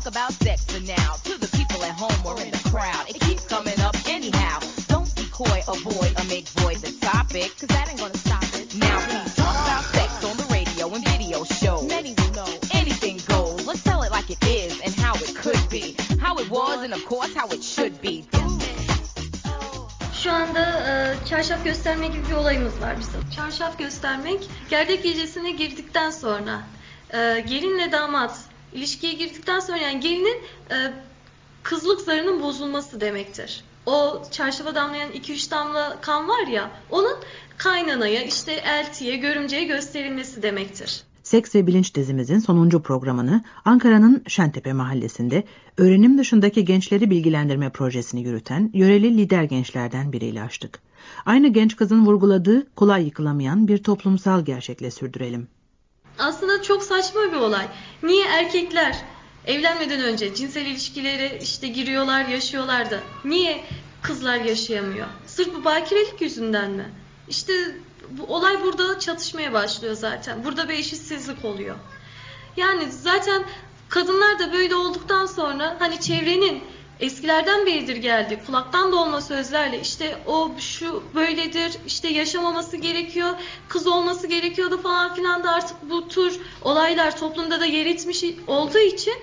talk about sex for now. To the people at home or in the crowd, it keeps coming up anyhow. Don't be coy, avoid, or make void the topic, cause that ain't gonna stop it. Now please talk about sex on the radio and video shows. Many will know anything goes. Let's tell it like it is and how it could be. How it was and of course how it should be. Şu anda e, çarşaf gösterme gibi bir olayımız var bizim. Çarşaf göstermek gerdek gecesine girdikten sonra e, gelinle damat ilişkiye girdikten sonra yani gelinin e, kızlık zarının bozulması demektir. O çarşafa damlayan 2-3 damla kan var ya onun kaynanaya işte eltiye görümceye gösterilmesi demektir. Seks ve Bilinç dizimizin sonuncu programını Ankara'nın Şentepe mahallesinde öğrenim dışındaki gençleri bilgilendirme projesini yürüten yöreli lider gençlerden biriyle açtık. Aynı genç kızın vurguladığı kolay yıkılamayan bir toplumsal gerçekle sürdürelim. Aslında çok saçma bir olay. Niye erkekler evlenmeden önce cinsel ilişkilere işte giriyorlar, yaşıyorlar da niye kızlar yaşayamıyor? Sırf bu bakirelik yüzünden mi? İşte bu olay burada çatışmaya başlıyor zaten. Burada bir eşitsizlik oluyor. Yani zaten kadınlar da böyle olduktan sonra hani çevrenin eskilerden beridir geldi. Kulaktan dolma sözlerle işte o şu böyledir, işte yaşamaması gerekiyor, kız olması gerekiyordu falan filan da artık bu tür olaylar toplumda da yer etmiş olduğu için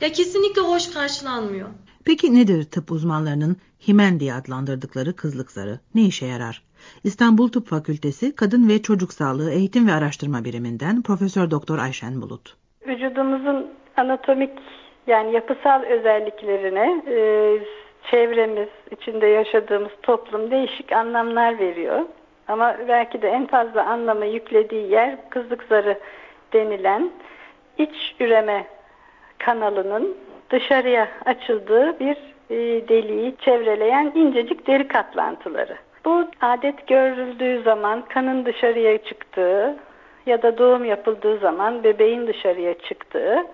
ya kesinlikle hoş karşılanmıyor. Peki nedir tıp uzmanlarının himen diye adlandırdıkları kızlık zarı? Ne işe yarar? İstanbul Tıp Fakültesi Kadın ve Çocuk Sağlığı Eğitim ve Araştırma Biriminden Profesör Doktor Ayşen Bulut. Vücudumuzun anatomik yani yapısal özelliklerine e, çevremiz, içinde yaşadığımız toplum değişik anlamlar veriyor. Ama belki de en fazla anlamı yüklediği yer kızlık zarı denilen iç üreme kanalının dışarıya açıldığı bir e, deliği çevreleyen incecik deri katlantıları. Bu adet görüldüğü zaman kanın dışarıya çıktığı ya da doğum yapıldığı zaman bebeğin dışarıya çıktığı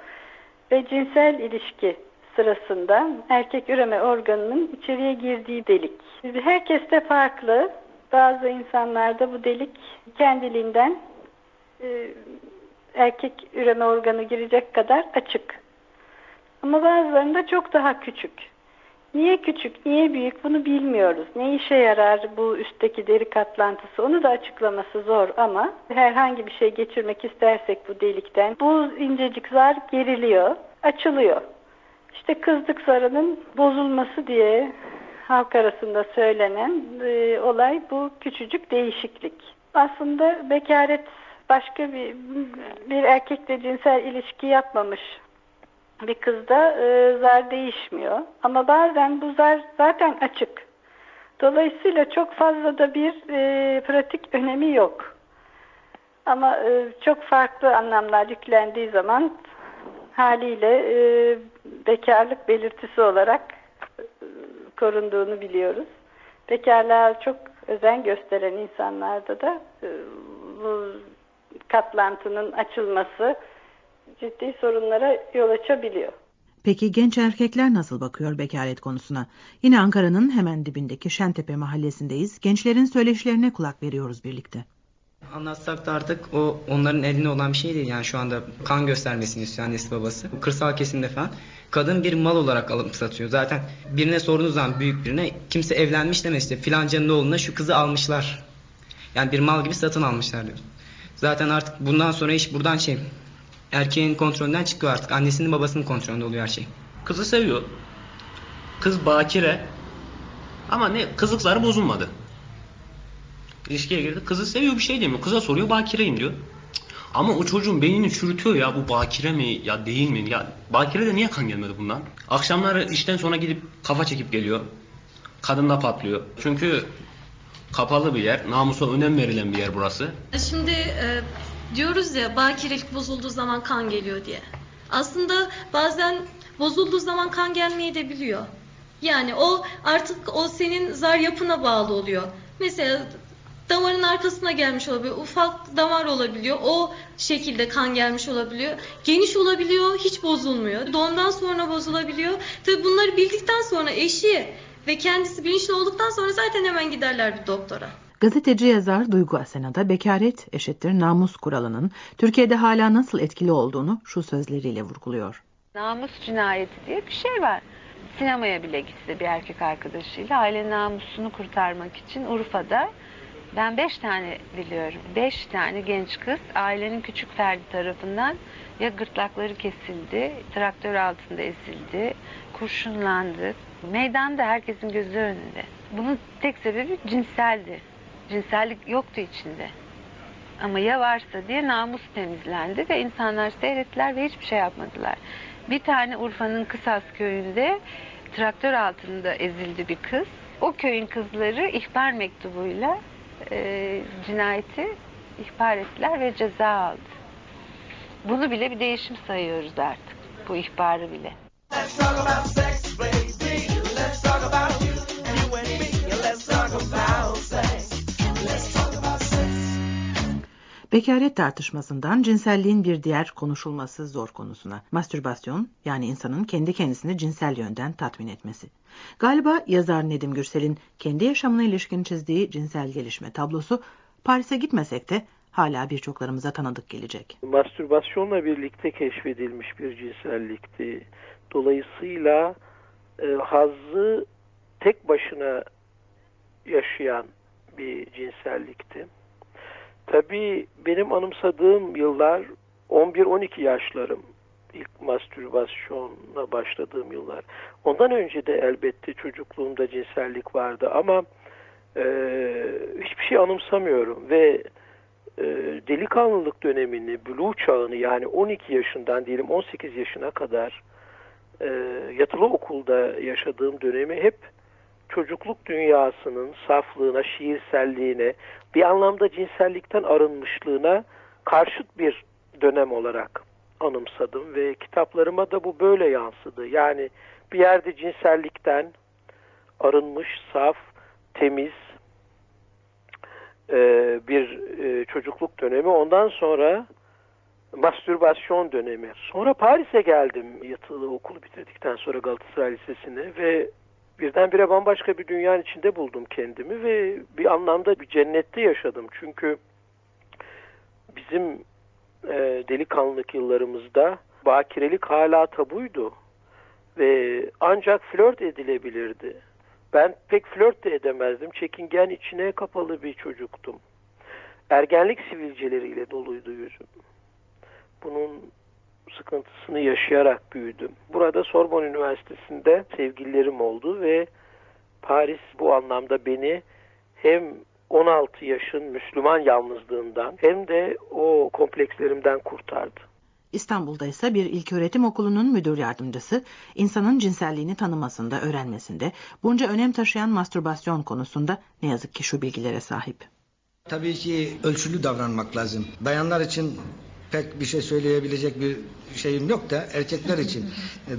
ve cinsel ilişki sırasında erkek üreme organının içeriye girdiği delik. Herkeste farklı. Bazı insanlarda bu delik kendiliğinden e, erkek üreme organı girecek kadar açık. Ama bazılarında çok daha küçük. Niye küçük, niye büyük bunu bilmiyoruz. Ne işe yarar bu üstteki deri katlantısı onu da açıklaması zor ama herhangi bir şey geçirmek istersek bu delikten bu incecik zar geriliyor, açılıyor. İşte kızlık zarının bozulması diye halk arasında söylenen e, olay bu küçücük değişiklik. Aslında bekaret başka bir bir erkekle cinsel ilişki yapmamış bir kızda e, zar değişmiyor. Ama bazen bu zar zaten açık. Dolayısıyla çok fazla da bir e, pratik önemi yok. Ama e, çok farklı anlamlar yüklendiği zaman haliyle e, bekarlık belirtisi olarak e, korunduğunu biliyoruz. Bekarlığa çok özen gösteren insanlarda da e, bu katlantının açılması ciddi sorunlara yol açabiliyor. Peki genç erkekler nasıl bakıyor bekaret konusuna? Yine Ankara'nın hemen dibindeki Şentepe mahallesindeyiz. Gençlerin söyleşilerine kulak veriyoruz birlikte. Anlatsak da artık o onların elinde olan bir şey değil yani şu anda kan göstermesini istiyor annesi babası. Kırsal kesimde falan kadın bir mal olarak alıp satıyor. Zaten birine sorduğunuz zaman büyük birine kimse evlenmiş demez işte filancanın oğluna şu kızı almışlar. Yani bir mal gibi satın almışlar diyor. Zaten artık bundan sonra iş buradan şey erkeğin kontrolünden çıkıyor artık. Annesinin babasının kontrolünde oluyor her şey. Kızı seviyor. Kız bakire. Ama ne kızlıkları bozulmadı. İlişkiye girdi. Kızı seviyor bir şey demiyor. Kıza soruyor bakireyim diyor. Ama o çocuğun beynini çürütüyor ya bu bakire mi ya değil mi? Ya bakire de niye kan gelmedi bundan? Akşamları işten sonra gidip kafa çekip geliyor. Kadın da patlıyor. Çünkü kapalı bir yer. Namusa önem verilen bir yer burası. Şimdi e, diyoruz ya bakirelik bozulduğu zaman kan geliyor diye. Aslında bazen bozulduğu zaman kan gelmeye de biliyor. Yani o artık o senin zar yapına bağlı oluyor. Mesela damarın arkasına gelmiş olabiliyor. Ufak damar olabiliyor. O şekilde kan gelmiş olabiliyor. Geniş olabiliyor. Hiç bozulmuyor. Doğumdan sonra bozulabiliyor. Tabi bunları bildikten sonra eşi ve kendisi bilinçli olduktan sonra zaten hemen giderler bir doktora. Gazeteci yazar Duygu Asena'da bekaret eşittir namus kuralının Türkiye'de hala nasıl etkili olduğunu şu sözleriyle vurguluyor. Namus cinayeti diye bir şey var. Sinemaya bile gitse bir erkek arkadaşıyla aile namusunu kurtarmak için Urfa'da ben beş tane biliyorum. Beş tane genç kız ailenin küçük ferdi tarafından ya gırtlakları kesildi, traktör altında ezildi, kurşunlandı. Meydanda herkesin gözü önünde. Bunun tek sebebi cinseldi. Cinsellik yoktu içinde. Ama ya varsa diye namus temizlendi ve insanlar seyrettiler ve hiçbir şey yapmadılar. Bir tane Urfa'nın Kısas köyünde traktör altında ezildi bir kız. O köyün kızları ihbar mektubuyla e, cinayeti ihbar ettiler ve ceza aldı. Bunu bile bir değişim sayıyoruz artık. Bu ihbarı bile. Bekaret tartışmasından cinselliğin bir diğer konuşulması zor konusuna. Mastürbasyon yani insanın kendi kendisini cinsel yönden tatmin etmesi. Galiba yazar Nedim Gürsel'in kendi yaşamına ilişkin çizdiği cinsel gelişme tablosu Paris'e gitmesek de hala birçoklarımıza tanıdık gelecek. Mastürbasyonla birlikte keşfedilmiş bir cinsellikti. Dolayısıyla e, hazzı tek başına yaşayan bir cinsellikti. Tabii benim anımsadığım yıllar 11-12 yaşlarım. İlk mastürbasyonla başladığım yıllar. Ondan önce de elbette çocukluğumda cinsellik vardı ama e, hiçbir şey anımsamıyorum ve e, delikanlılık dönemini, blue çağını yani 12 yaşından diyelim 18 yaşına kadar e, yatılı okulda yaşadığım dönemi hep çocukluk dünyasının saflığına, şiirselliğine, bir anlamda cinsellikten arınmışlığına karşıt bir dönem olarak anımsadım ve kitaplarıma da bu böyle yansıdı. Yani bir yerde cinsellikten arınmış, saf, temiz e, bir e, çocukluk dönemi. Ondan sonra mastürbasyon dönemi. Sonra Paris'e geldim yatılı okulu bitirdikten sonra Galatasaray Lisesi'ne ve birdenbire bambaşka bir dünyanın içinde buldum kendimi ve bir anlamda bir cennette yaşadım. Çünkü bizim e, delikanlılık yıllarımızda bakirelik hala tabuydu ve ancak flört edilebilirdi. Ben pek flört de edemezdim. Çekingen içine kapalı bir çocuktum. Ergenlik sivilceleriyle doluydu yüzüm. Bunun sıkıntısını yaşayarak büyüdüm. Burada Sorbonne Üniversitesi'nde sevgililerim oldu ve Paris bu anlamda beni hem 16 yaşın Müslüman yalnızlığından hem de o komplekslerimden kurtardı. İstanbul'da ise bir ilköğretim okulunun müdür yardımcısı insanın cinselliğini tanımasında, öğrenmesinde bunca önem taşıyan mastürbasyon konusunda ne yazık ki şu bilgilere sahip. Tabii ki ölçülü davranmak lazım. Bayanlar için pek bir şey söyleyebilecek bir şeyim yok da erkekler için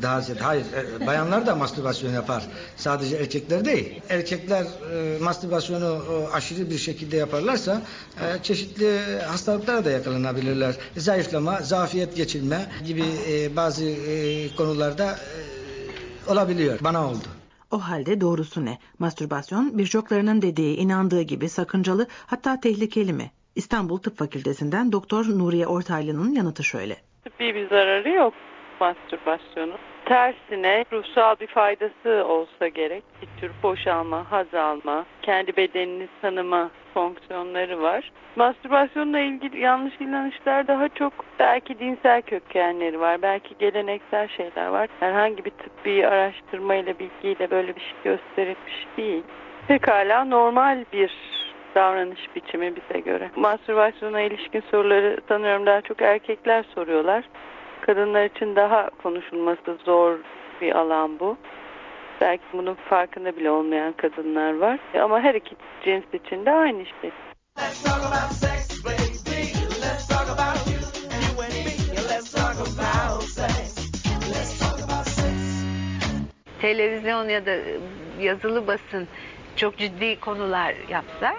daha ziyade. Hayır, e, bayanlar da mastürbasyon yapar. Sadece erkekler değil. Erkekler e, mastürbasyonu e, aşırı bir şekilde yaparlarsa e, çeşitli hastalıklara da yakalanabilirler. Zayıflama, zafiyet geçirme gibi e, bazı e, konularda e, olabiliyor. Bana oldu. O halde doğrusu ne? Mastürbasyon birçoklarının dediği, inandığı gibi sakıncalı hatta tehlikeli mi? İstanbul Tıp Fakültesinden Doktor Nuriye Ortaylı'nın yanıtı şöyle. Tıbbi bir zararı yok mastürbasyonun. Tersine ruhsal bir faydası olsa gerek. Bir tür boşalma, haz alma, kendi bedenini tanıma fonksiyonları var. Mastürbasyonla ilgili yanlış inanışlar daha çok belki dinsel kökenleri var. Belki geleneksel şeyler var. Herhangi bir tıbbi araştırmayla, bilgiyle böyle bir şey gösterilmiş değil. Pekala normal bir davranış biçimi bize göre. Mastürbasyona ilişkin soruları sanıyorum daha çok erkekler soruyorlar. Kadınlar için daha konuşulması zor bir alan bu. Belki bunun farkında bile olmayan kadınlar var. Ama her iki cins için de aynı şey. Let's talk about sex, baby. Let's talk about you, you and me. Let's talk about sex. Let's talk about sex. Televizyon ya da yazılı basın çok ciddi konular yapsa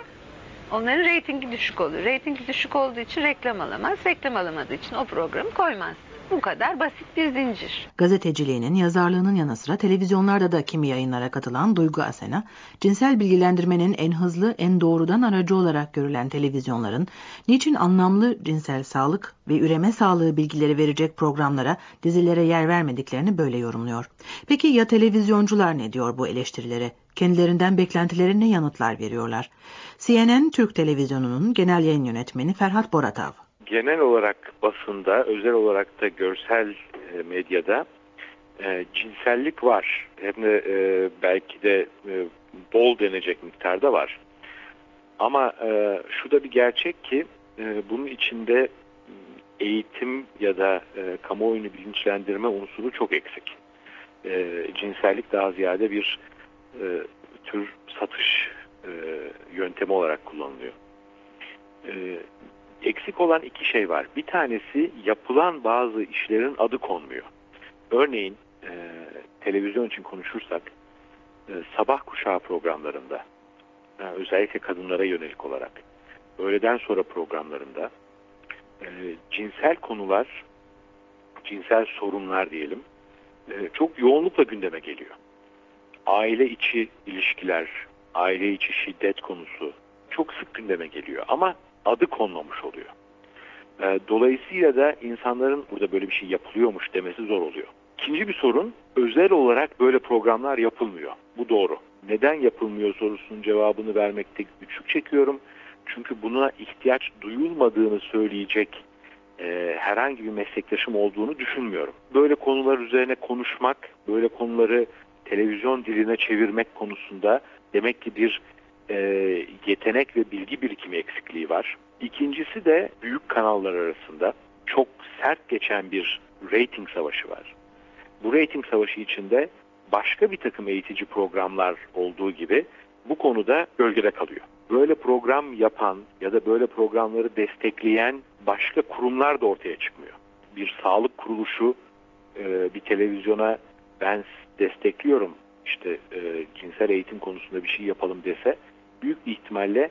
onların reytingi düşük olur. Reytingi düşük olduğu için reklam alamaz. Reklam alamadığı için o programı koymaz. Bu kadar basit bir zincir. Gazeteciliğinin, yazarlığının yanı sıra televizyonlarda da kimi yayınlara katılan Duygu Asena, cinsel bilgilendirmenin en hızlı, en doğrudan aracı olarak görülen televizyonların, niçin anlamlı cinsel sağlık ve üreme sağlığı bilgileri verecek programlara, dizilere yer vermediklerini böyle yorumluyor. Peki ya televizyoncular ne diyor bu eleştirilere? Kendilerinden beklentileri ne yanıtlar veriyorlar? CNN Türk Televizyonu'nun genel yayın yönetmeni Ferhat Boratav. Genel olarak basında, özel olarak da görsel e, medyada e, cinsellik var. Hem de e, belki de e, bol denecek miktarda var. Ama e, şu da bir gerçek ki e, bunun içinde eğitim ya da e, kamuoyunu bilinçlendirme unsuru çok eksik. E, cinsellik daha ziyade bir e, tür satış e, yöntemi olarak kullanılıyor. E, eksik olan iki şey var. Bir tanesi yapılan bazı işlerin adı konmuyor. Örneğin e, televizyon için konuşursak e, sabah kuşağı programlarında e, özellikle kadınlara yönelik olarak öğleden sonra programlarında e, cinsel konular cinsel sorunlar diyelim e, çok yoğunlukla gündeme geliyor. Aile içi ilişkiler, aile içi şiddet konusu çok sık gündeme geliyor ama adı konmamış oluyor. E, Dolayısıyla da insanların burada böyle bir şey yapılıyormuş demesi zor oluyor. İkinci bir sorun özel olarak böyle programlar yapılmıyor. Bu doğru. Neden yapılmıyor sorusunun cevabını vermekte güçlük çekiyorum. Çünkü buna ihtiyaç duyulmadığını söyleyecek e, herhangi bir meslektaşım olduğunu düşünmüyorum. Böyle konular üzerine konuşmak, böyle konuları televizyon diline çevirmek konusunda demek ki bir e, yetenek ve bilgi birikimi eksikliği var. İkincisi de büyük kanallar arasında çok sert geçen bir rating savaşı var. Bu rating savaşı içinde başka bir takım eğitici programlar olduğu gibi bu konuda gölgede kalıyor. Böyle program yapan ya da böyle programları destekleyen başka kurumlar da ortaya çıkmıyor. Bir sağlık kuruluşu e, bir televizyona ben destekliyorum işte e, cinsel eğitim konusunda bir şey yapalım dese büyük ihtimalle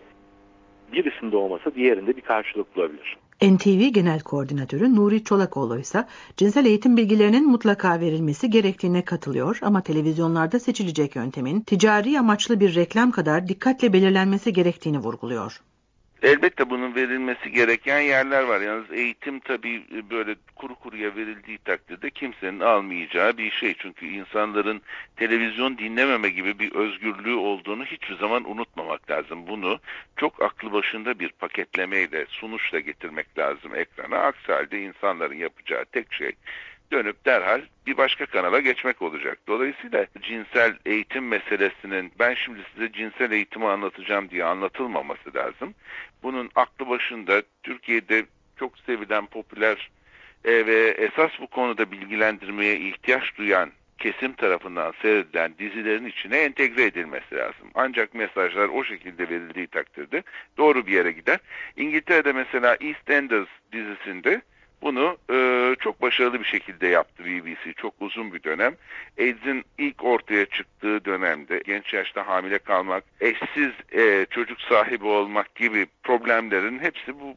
birisinde olmasa diğerinde bir karşılık bulabilir. NTV Genel Koordinatörü Nuri Çolakoğlu ise cinsel eğitim bilgilerinin mutlaka verilmesi gerektiğine katılıyor ama televizyonlarda seçilecek yöntemin ticari amaçlı bir reklam kadar dikkatle belirlenmesi gerektiğini vurguluyor. Elbette bunun verilmesi gereken yerler var. Yalnız eğitim tabii böyle kuru kuruya verildiği takdirde kimsenin almayacağı bir şey. Çünkü insanların televizyon dinlememe gibi bir özgürlüğü olduğunu hiçbir zaman unutmamak lazım. Bunu çok aklı başında bir paketlemeyle, sunuşla getirmek lazım ekrana. Aksi halde insanların yapacağı tek şey dönüp derhal bir başka kanala geçmek olacak. Dolayısıyla cinsel eğitim meselesinin ben şimdi size cinsel eğitimi anlatacağım diye anlatılmaması lazım. Bunun aklı başında Türkiye'de çok sevilen popüler e, ve esas bu konuda bilgilendirmeye ihtiyaç duyan kesim tarafından seyredilen dizilerin içine entegre edilmesi lazım. Ancak mesajlar o şekilde verildiği takdirde doğru bir yere gider. İngiltere'de mesela EastEnders dizisinde bunu başarılı bir şekilde yaptı BBC çok uzun bir dönem. AIDS'in ilk ortaya çıktığı dönemde genç yaşta hamile kalmak, eşsiz e, çocuk sahibi olmak gibi problemlerin hepsi bu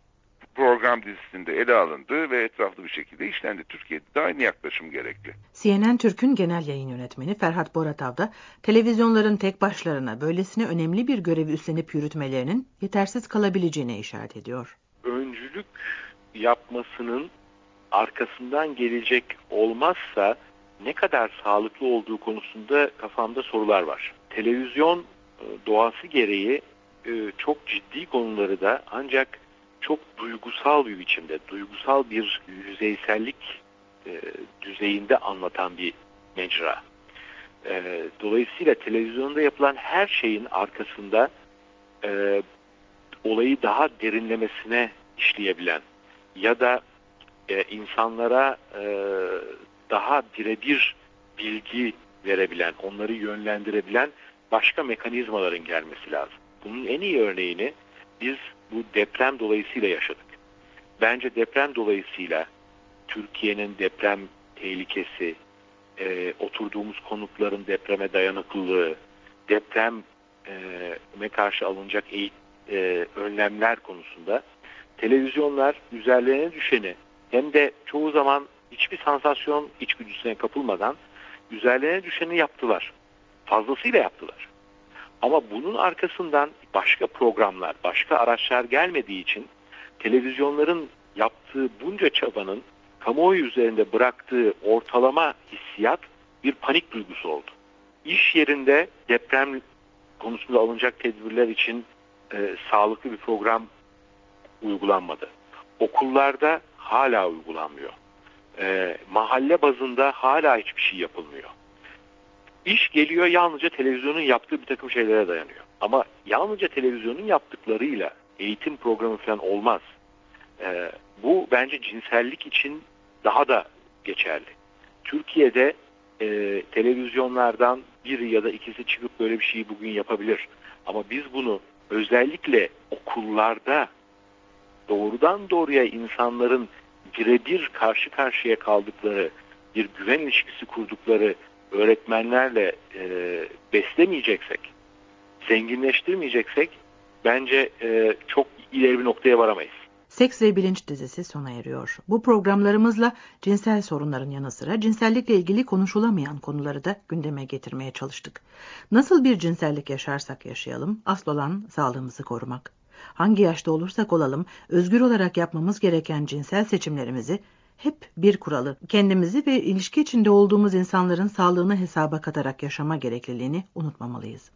program dizisinde ele alındı ve etraflı bir şekilde işlendi. Türkiye'de de aynı yaklaşım gerekli. CNN Türk'ün genel yayın yönetmeni Ferhat Boratav da televizyonların tek başlarına böylesine önemli bir görevi üstlenip yürütmelerinin yetersiz kalabileceğine işaret ediyor. Öncülük yapmasının arkasından gelecek olmazsa ne kadar sağlıklı olduğu konusunda kafamda sorular var. Televizyon e, doğası gereği e, çok ciddi konuları da ancak çok duygusal bir biçimde, duygusal bir yüzeysellik e, düzeyinde anlatan bir mecra. Dolayısıyla televizyonda yapılan her şeyin arkasında olayı daha derinlemesine işleyebilen ya da e, insanlara e, daha birebir bilgi verebilen, onları yönlendirebilen başka mekanizmaların gelmesi lazım. Bunun en iyi örneğini biz bu deprem dolayısıyla yaşadık. Bence deprem dolayısıyla Türkiye'nin deprem tehlikesi, e, oturduğumuz konutların depreme dayanıklılığı, depreme karşı alınacak eğitim, e, önlemler konusunda televizyonlar üzerlerine düşeni hem de çoğu zaman hiçbir sansasyon içgüdüsüne kapılmadan üzerlerine düşeni yaptılar. Fazlasıyla yaptılar. Ama bunun arkasından başka programlar, başka araçlar gelmediği için televizyonların yaptığı bunca çabanın kamuoyu üzerinde bıraktığı ortalama hissiyat bir panik duygusu oldu. İş yerinde deprem konusunda alınacak tedbirler için e, sağlıklı bir program uygulanmadı. Okullarda hala uygulanmıyor. E, mahalle bazında hala hiçbir şey yapılmıyor. İş geliyor yalnızca televizyonun yaptığı bir takım şeylere dayanıyor. Ama yalnızca televizyonun yaptıklarıyla eğitim programı falan olmaz. E, bu bence cinsellik için daha da geçerli. Türkiye'de e, televizyonlardan biri ya da ikisi çıkıp böyle bir şeyi bugün yapabilir. Ama biz bunu özellikle okullarda doğrudan doğruya insanların birebir karşı karşıya kaldıkları bir güven ilişkisi kurdukları öğretmenlerle e, beslemeyeceksek, zenginleştirmeyeceksek bence e, çok ileri bir noktaya varamayız. Seks ve Bilinç dizisi sona eriyor. Bu programlarımızla cinsel sorunların yanı sıra cinsellikle ilgili konuşulamayan konuları da gündeme getirmeye çalıştık. Nasıl bir cinsellik yaşarsak yaşayalım, asıl olan sağlığımızı korumak. Hangi yaşta olursak olalım, özgür olarak yapmamız gereken cinsel seçimlerimizi hep bir kuralı, kendimizi ve ilişki içinde olduğumuz insanların sağlığını hesaba katarak yaşama gerekliliğini unutmamalıyız.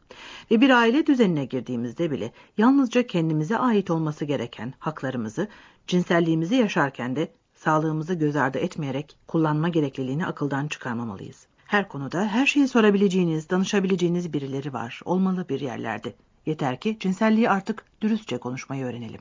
Ve bir aile düzenine girdiğimizde bile yalnızca kendimize ait olması gereken haklarımızı, cinselliğimizi yaşarken de sağlığımızı göz ardı etmeyerek kullanma gerekliliğini akıldan çıkarmamalıyız. Her konuda her şeyi sorabileceğiniz, danışabileceğiniz birileri var, olmalı bir yerlerde. Yeter ki cinselliği artık dürüstçe konuşmayı öğrenelim.